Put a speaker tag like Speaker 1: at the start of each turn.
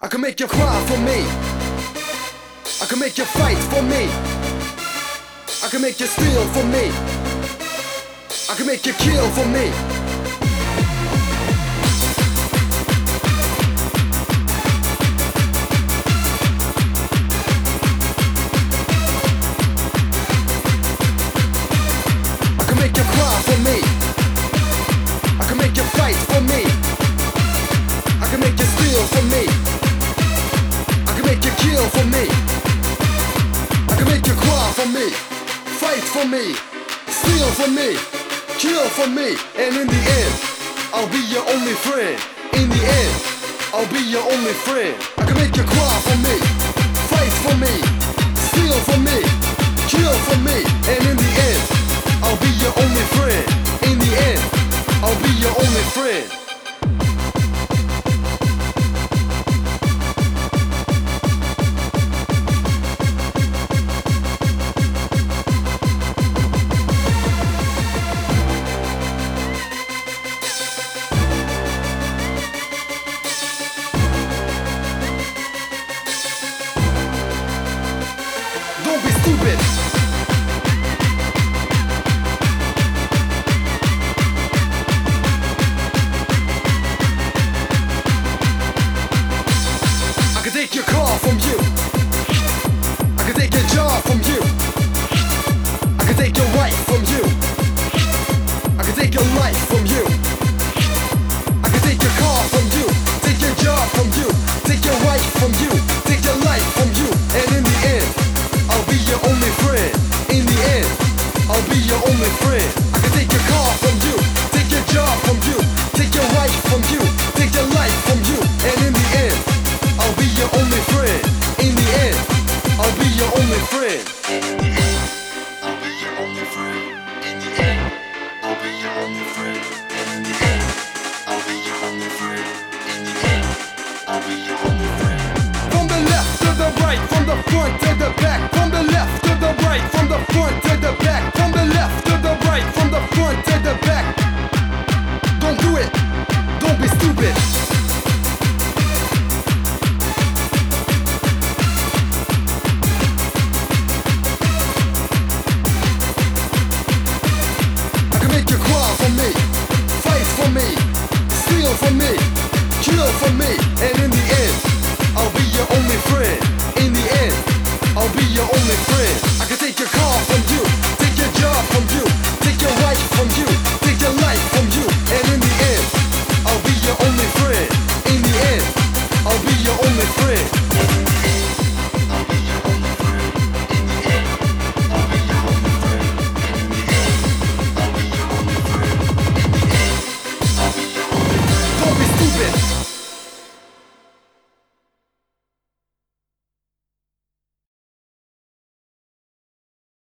Speaker 1: I can make you cry for me. I can make you fight for me. I can make you steal for me. I can make you kill for me. I can make you cry for me. I can make you fight for me. For me. I can make you cry for me. Fight for me. Steal for me. Kill for me. And in the end, I'll be your only friend. In the end, I'll be your only friend. I can make you cry for me. Fight for me. Steal for me. Kill for me. And in the end, I'll be your only friend. In the end, I'll be your only friend. Stupid. I can take your car from you. I can take your job from you. I can take your wife from you. I can take your life from you. I can take your car from you. Take your job from you. Take your wife from you. Friend. I can take your car from you. Take your job from you. Take your wife from you. Take your life from you. And in the end, I'll be your only friend. In the end, I'll be your only friend.
Speaker 2: I'll be your only friend. In the end, I'll be your only friend. In the end, I'll be your only friend. In the end, I'll be your only friend.
Speaker 1: From the left to the right, from the front to the back, me, fight for me, steal me, kill for me, and in the end, I'll be your only friend. In the end, I'll be your only friend.